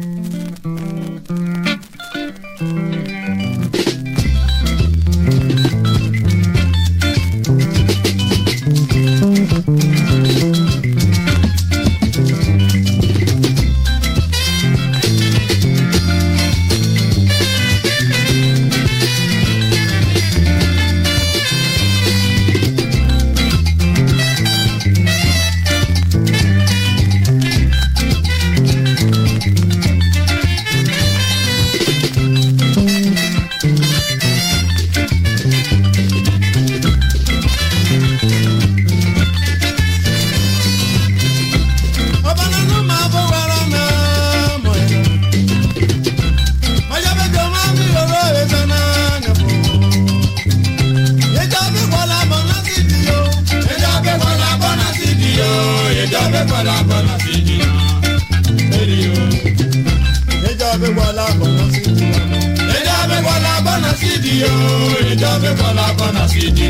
Mm-hmm. be bala bala sidi na eri o. Eja be bala bala sidi na.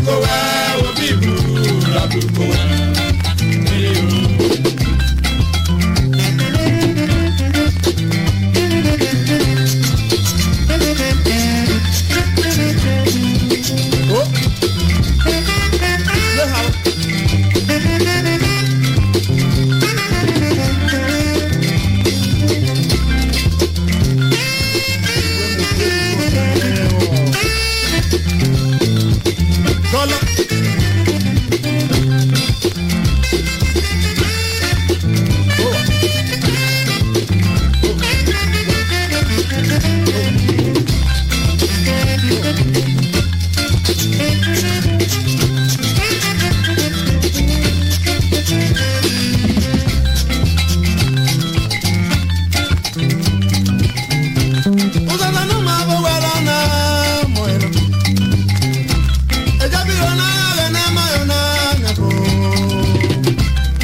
ládùúgbò wa òbí ìlú ládùúgbò wa.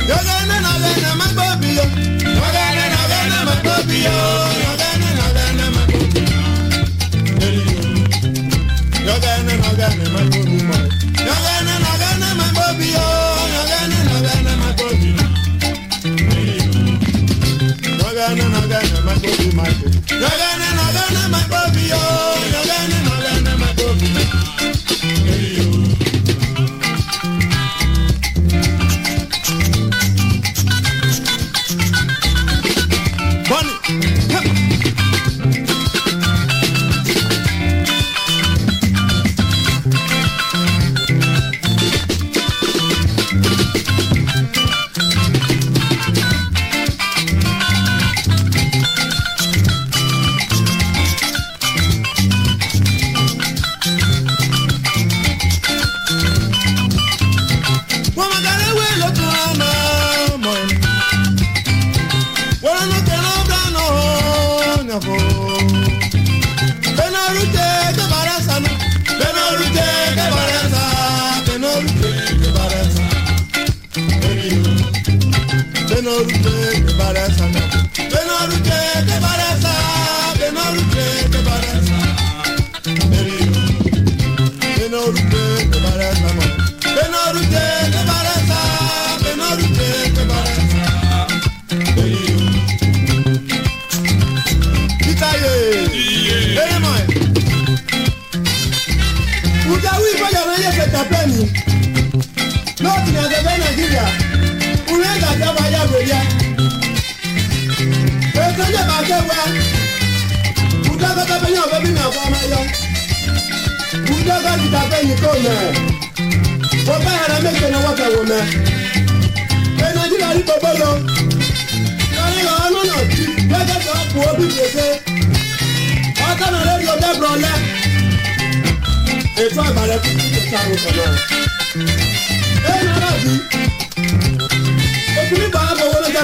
Yo no ọbịa ure ga-abịa ya ya ego nye ya na agwa ọma ya udo goditabe yiko mere wọba hara meko na nwata wome e naijiria rikpobolo karị ha ọnụ na ji gagata ọpụ obi bebe ọka na redio debra ole etu ụtọ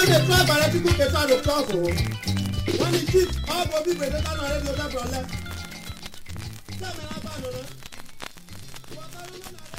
when they try bere people better dey talk o when e cheat all go be better than already other problem.